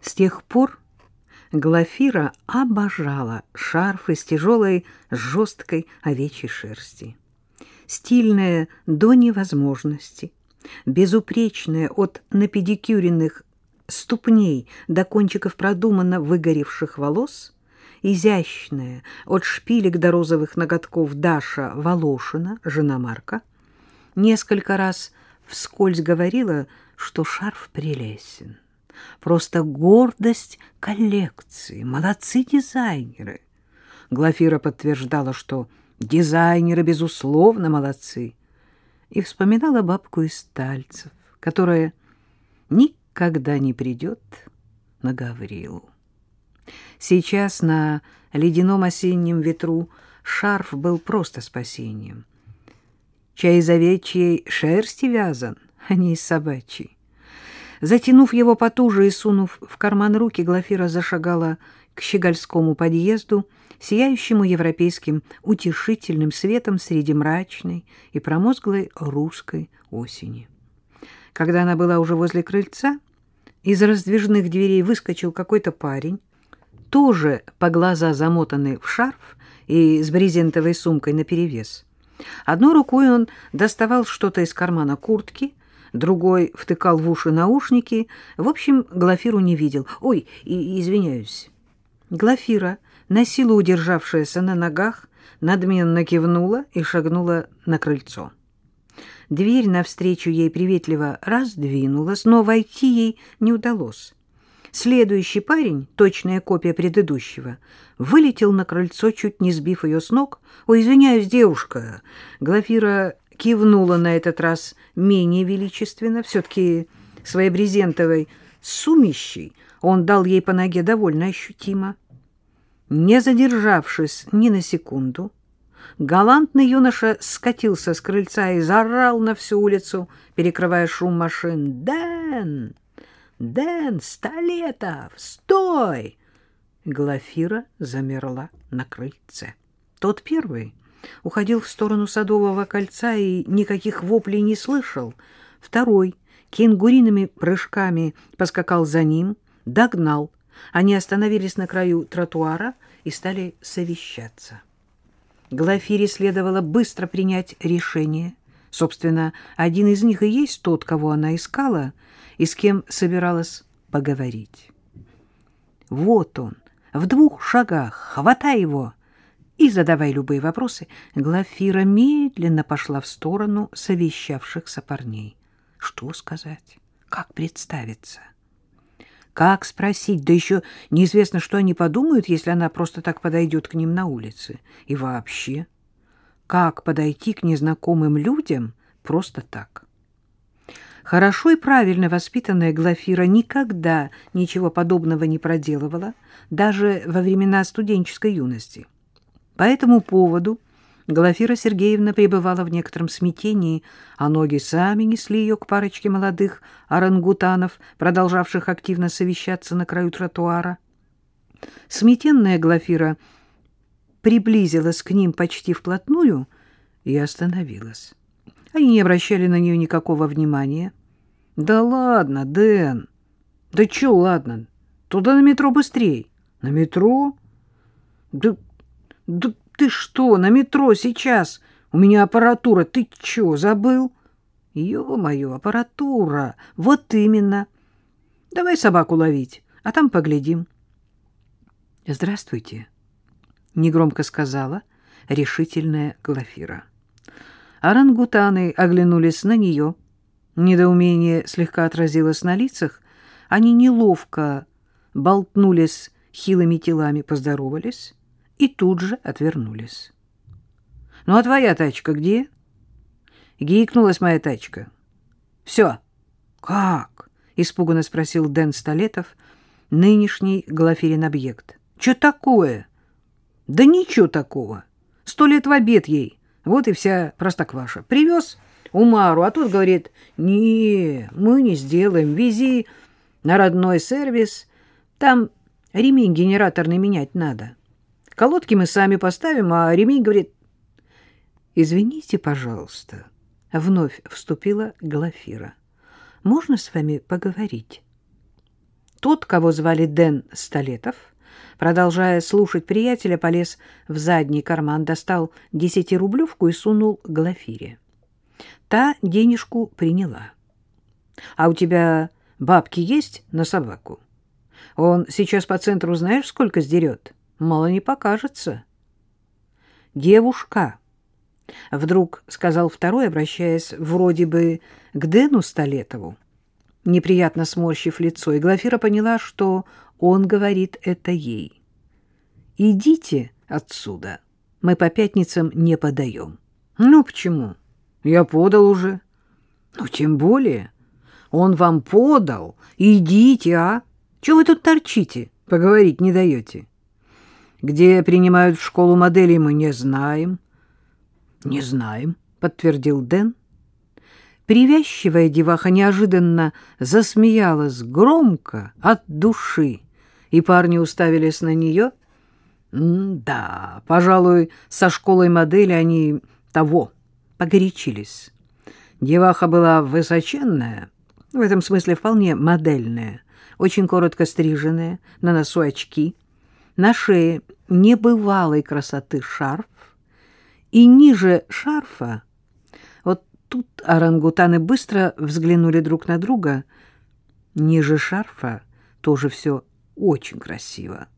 С тех пор Глафира обожала шарф из тяжелой жесткой овечьей шерсти. Стильная до невозможности, безупречная от напедикюренных ступней до кончиков продуманно выгоревших волос, изящная от шпилек до розовых ноготков Даша Волошина, жена Марка, несколько раз вскользь говорила, что шарф прелестен. Просто гордость коллекции. Молодцы дизайнеры. Глафира подтверждала, что дизайнеры, безусловно, молодцы. И вспоминала бабку из Тальцев, которая никогда не придет на Гаврилу. Сейчас на ледяном осеннем ветру шарф был просто спасением. Чай из овечьей шерсти вязан, а не из собачьей. Затянув его потуже и сунув в карман руки, Глафира зашагала к щегольскому подъезду, сияющему европейским утешительным светом среди мрачной и промозглой русской осени. Когда она была уже возле крыльца, из раздвижных дверей выскочил какой-то парень, тоже по глаза замотанный в шарф и с брезентовой сумкой наперевес. Одной рукой он доставал что-то из кармана куртки — другой втыкал в уши наушники. В общем, Глафиру не видел. Ой, и, извиняюсь. Глафира, на силу удержавшаяся на ногах, надменно кивнула и шагнула на крыльцо. Дверь навстречу ей приветливо раздвинулась, но войти ей не удалось. Следующий парень, точная копия предыдущего, вылетел на крыльцо, чуть не сбив ее с ног. «Ой, извиняюсь, девушка!» Глафира кивнула на этот раз менее величественно, все-таки своей брезентовой сумищей он дал ей по ноге довольно ощутимо. Не задержавшись ни на секунду, галантный юноша скатился с крыльца и заорал на всю улицу, перекрывая шум машин. «Дэн! Дэн, Столетов! Стой!» Глафира замерла на крыльце. Тот первый — уходил в сторону Садового кольца и никаких воплей не слышал. Второй кенгуриными прыжками поскакал за ним, догнал. Они остановились на краю тротуара и стали совещаться. Глафире следовало быстро принять решение. Собственно, один из них и есть тот, кого она искала и с кем собиралась поговорить. Вот он, в двух шагах, хватай его! И задавай любые вопросы, Глафира медленно пошла в сторону совещавшихся парней. Что сказать? Как представиться? Как спросить? Да еще неизвестно, что они подумают, если она просто так подойдет к ним на улице. И вообще, как подойти к незнакомым людям просто так? Хорошо и правильно воспитанная Глафира никогда ничего подобного не проделывала, даже во времена студенческой юности. По этому поводу Глафира Сергеевна пребывала в некотором смятении, а ноги сами несли ее к парочке молодых орангутанов, продолжавших активно совещаться на краю тротуара. Сметенная Глафира приблизилась к ним почти вплотную и остановилась. Они не обращали на нее никакого внимания. — Да ладно, Дэн! Да чё ладно? Туда на метро быстрей. — На метро? Да да ты что, на метро сейчас? У меня аппаратура. Ты чё, забыл? Ё-моё, аппаратура. Вот именно. Давай собаку ловить, а там поглядим. Здравствуйте, негромко сказала решительная Глафира. Орангутаны оглянулись на нее. Недоумение слегка отразилось на лицах. Они неловко болтнулись хилыми телами, поздоровались и тут же отвернулись. — Ну, а твоя тачка где? — Гикнулась моя тачка. — Все. — Как? — испуганно спросил Дэн Столетов, нынешний Глафирин объект. — Че такое? — Да ничего такого. Сто лет в обед ей. Вот и вся простокваша. Привез Умару, а тут говорит, не, мы не сделаем, вези на родной сервис, там ремень генераторный менять надо. Колодки мы сами поставим, а ремень говорит... «Извините, пожалуйста», — вновь вступила Глафира. «Можно с вами поговорить?» Тот, кого звали Дэн Столетов, продолжая слушать приятеля, полез в задний карман, достал десятирублевку и сунул Глафире. Та денежку приняла. — А у тебя бабки есть на собаку? Он сейчас по центру знаешь, сколько сдерет? Мало не покажется. — Девушка, — вдруг сказал второй, обращаясь вроде бы к Дэну Столетову, неприятно сморщив лицо, и Глафира поняла, что он говорит это ей. «Идите отсюда, мы по пятницам не подаем». «Ну, почему? Я подал уже». «Ну, тем более. Он вам подал. Идите, а? Чего вы тут торчите? Поговорить не даете». «Где принимают в школу моделей, мы не знаем». «Не знаем», — подтвердил Дэн. Привязчивая деваха неожиданно засмеялась громко от души, и парни уставились на нее. Да, пожалуй, со школой модели они того погорячились. Деваха была высоченная, в этом смысле вполне модельная, очень коротко стриженная, на носу очки, на шее небывалой красоты шарф, и ниже шарфа тут орангутаны быстро взглянули друг на друга. Ниже шарфа тоже все очень красиво.